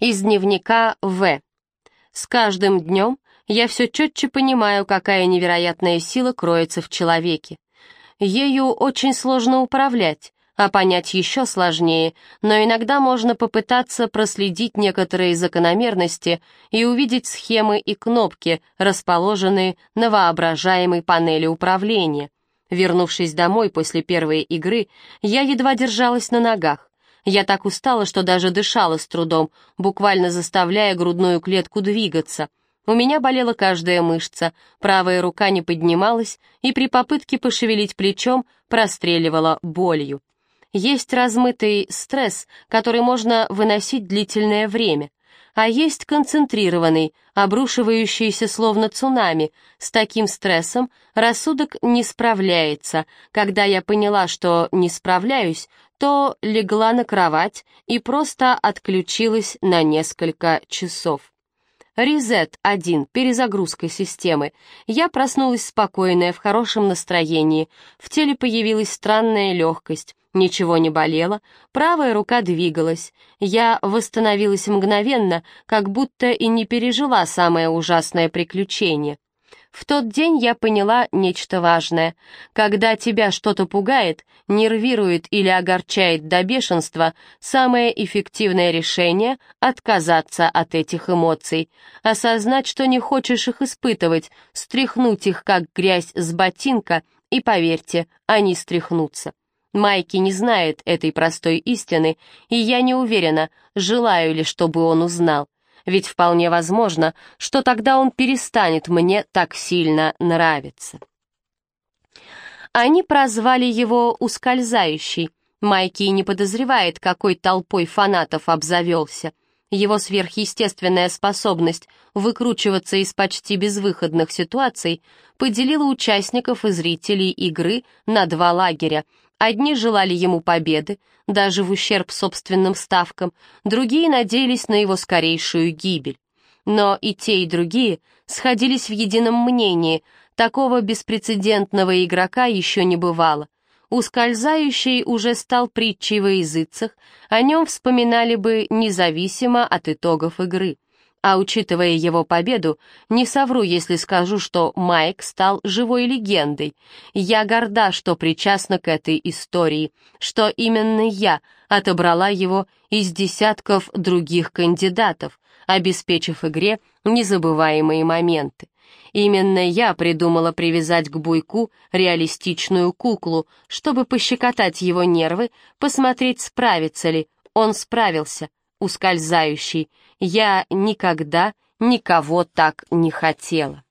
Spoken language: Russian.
Из дневника В. С каждым днем я все четче понимаю, какая невероятная сила кроется в человеке. Ею очень сложно управлять, а понять еще сложнее, но иногда можно попытаться проследить некоторые закономерности и увидеть схемы и кнопки, расположенные на воображаемой панели управления. Вернувшись домой после первой игры, я едва держалась на ногах. Я так устала, что даже дышала с трудом, буквально заставляя грудную клетку двигаться. У меня болела каждая мышца, правая рука не поднималась, и при попытке пошевелить плечом простреливала болью. Есть размытый стресс, который можно выносить длительное время, а есть концентрированный, обрушивающийся словно цунами. С таким стрессом рассудок не справляется. Когда я поняла, что не справляюсь, то легла на кровать и просто отключилась на несколько часов. Резет 1, перезагрузка системы. Я проснулась спокойная, в хорошем настроении. В теле появилась странная легкость. Ничего не болело, правая рука двигалась. Я восстановилась мгновенно, как будто и не пережила самое ужасное приключение. В тот день я поняла нечто важное. Когда тебя что-то пугает, нервирует или огорчает до бешенства, самое эффективное решение — отказаться от этих эмоций, осознать, что не хочешь их испытывать, стряхнуть их, как грязь с ботинка, и, поверьте, они стряхнутся. Майки не знает этой простой истины, и я не уверена, желаю ли, чтобы он узнал. Ведь вполне возможно, что тогда он перестанет мне так сильно нравиться. Они прозвали его «ускользающий». Майки не подозревает, какой толпой фанатов обзавелся. Его сверхъестественная способность выкручиваться из почти безвыходных ситуаций поделила участников и зрителей игры на два лагеря — Одни желали ему победы, даже в ущерб собственным ставкам, другие надеялись на его скорейшую гибель. Но и те, и другие сходились в едином мнении, такого беспрецедентного игрока еще не бывало. Ускользающий уже стал притчей во языцах, о нем вспоминали бы независимо от итогов игры. А учитывая его победу, не совру, если скажу, что Майк стал живой легендой. Я горда, что причастна к этой истории, что именно я отобрала его из десятков других кандидатов, обеспечив игре незабываемые моменты. Именно я придумала привязать к буйку реалистичную куклу, чтобы пощекотать его нервы, посмотреть, справится ли. Он справился, ускользающий. Я никогда никого так не хотела.